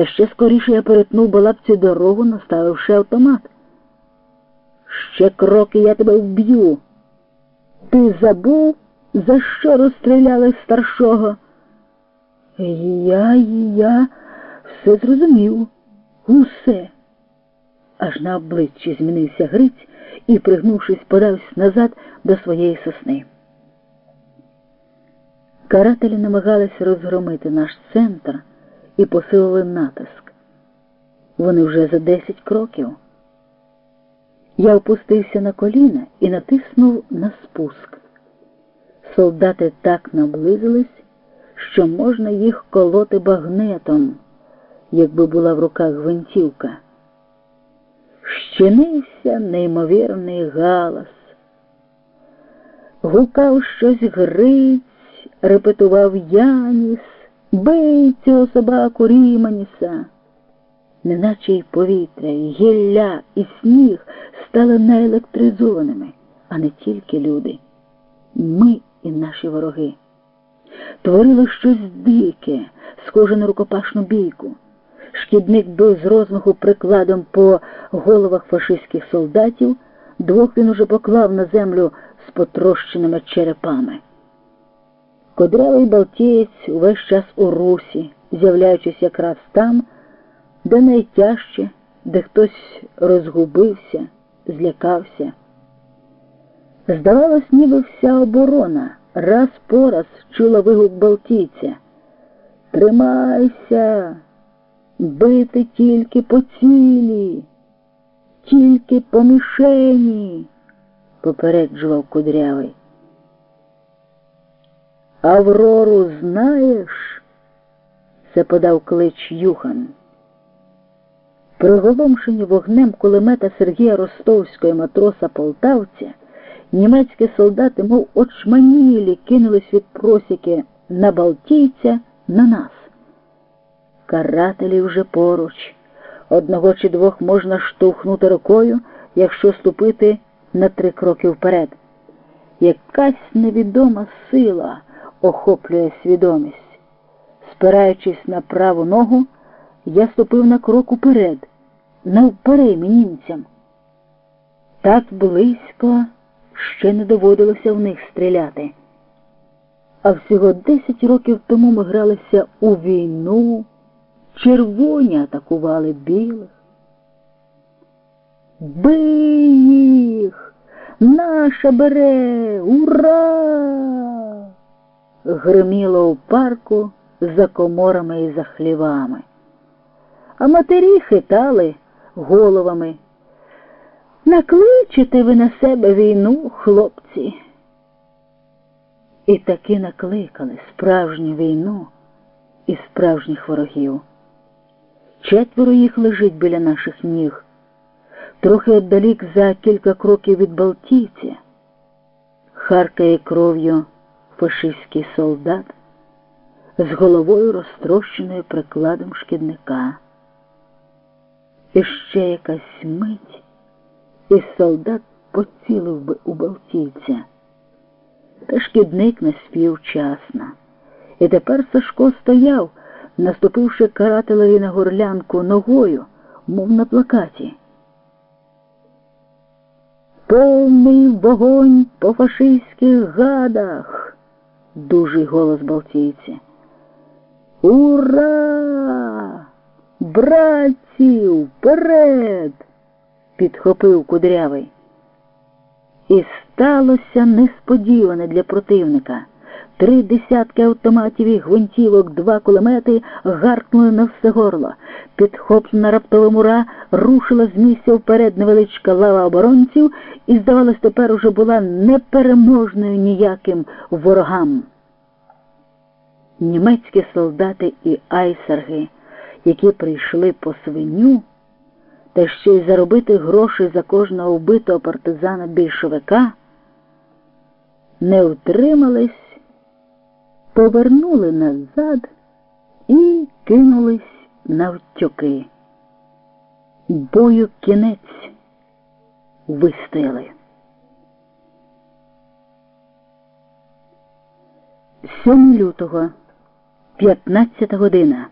Та ще скоріше я перетнув балапці дорогу, наставивши автомат. Ще кроки я тебе вб'ю. Ти забув, за що розстріляли старшого? Я, я все зрозумів. Усе. Аж на обличчі змінився Гриць і, пригнувшись, подався назад до своєї сосни. Карателі намагались розгромити наш центр і посилили натиск. Вони вже за десять кроків. Я опустився на коліна і натиснув на спуск. Солдати так наблизились, що можна їх колоти багнетом, якби була в руках гвинтівка. Щинився неймовірний галас. Гукав щось Гриць, репетував Яніс, бий цього собаку Ріманіса. Неначе й повітря, і гілля, і сніг стали наелектризованими, а не тільки люди. Ми і наші вороги. Творило щось дике, схоже на рукопашну бійку. Шкідник бив з розмаху прикладом по головах фашистських солдатів, двох він уже поклав на землю з потрощеними черепами. Кодрявий Балтієць увесь час у русі, з'являючись якраз там, де найтяжче, де хтось розгубився, злякався. Здавалось, ніби вся оборона раз по раз чула вигук Балтійця. Тримайся, бити тільки по цілі, тільки по мішені, попереджував кудрявий. Аврору знаєш? це подав клич Юхан. Приголомшені вогнем кулемета Сергія Ростовського матроса полтавця, німецькі солдати, мов очманілі, кинулись від просіки на Балтійця на нас. Карателі вже поруч. Одного чи двох можна штовхнути рукою, якщо ступити на три кроки вперед. Якась невідома сила охоплює свідомість. Спираючись на праву ногу, я ступив на крок уперед, навперейми німцям. Так близько ще не доводилося в них стріляти. А всього десять років тому ми гралися у війну, червоні атакували білих. Бий їх! Наша бере! Ура! Гриміло у парку за коморами і за хлівами. А матері хитали головами. Накличете ви на себе війну, хлопці. І таки накликали справжню війну і справжніх ворогів. Четверо їх лежить біля наших ніг, трохи отдалік за кілька кроків від Балтійця, харкає кров'ю фашистський солдат з головою розтрощеною прикладом шкідника. І ще якась мить, і солдат поцілив би у Балтійця. Та шкідник не спів вчасно. І тепер Сашко стояв, наступивши карателеві на горлянку ногою, мов на плакаті. Повний вогонь по фашистських гадах, дужий голос Балтійця. Ура! Братці, вперед! підхопив кудрявий. І сталося несподіване для противника. Три десятки автоматів і гвинтівок, два кулемети гаркнули на все горло. Підхоплена раптовим ура рушила з місця вперед невеличка лава оборонців і, здавалось, тепер уже була непереможною ніяким ворогам. Німецькі солдати і айсерги, які прийшли по свиню, та ще й заробити гроші за кожного вбитого партизана більшовика, не втримались, повернули назад і кинулись навтьоки. Бою кінець вистояли. Сьом лютого, 15 година.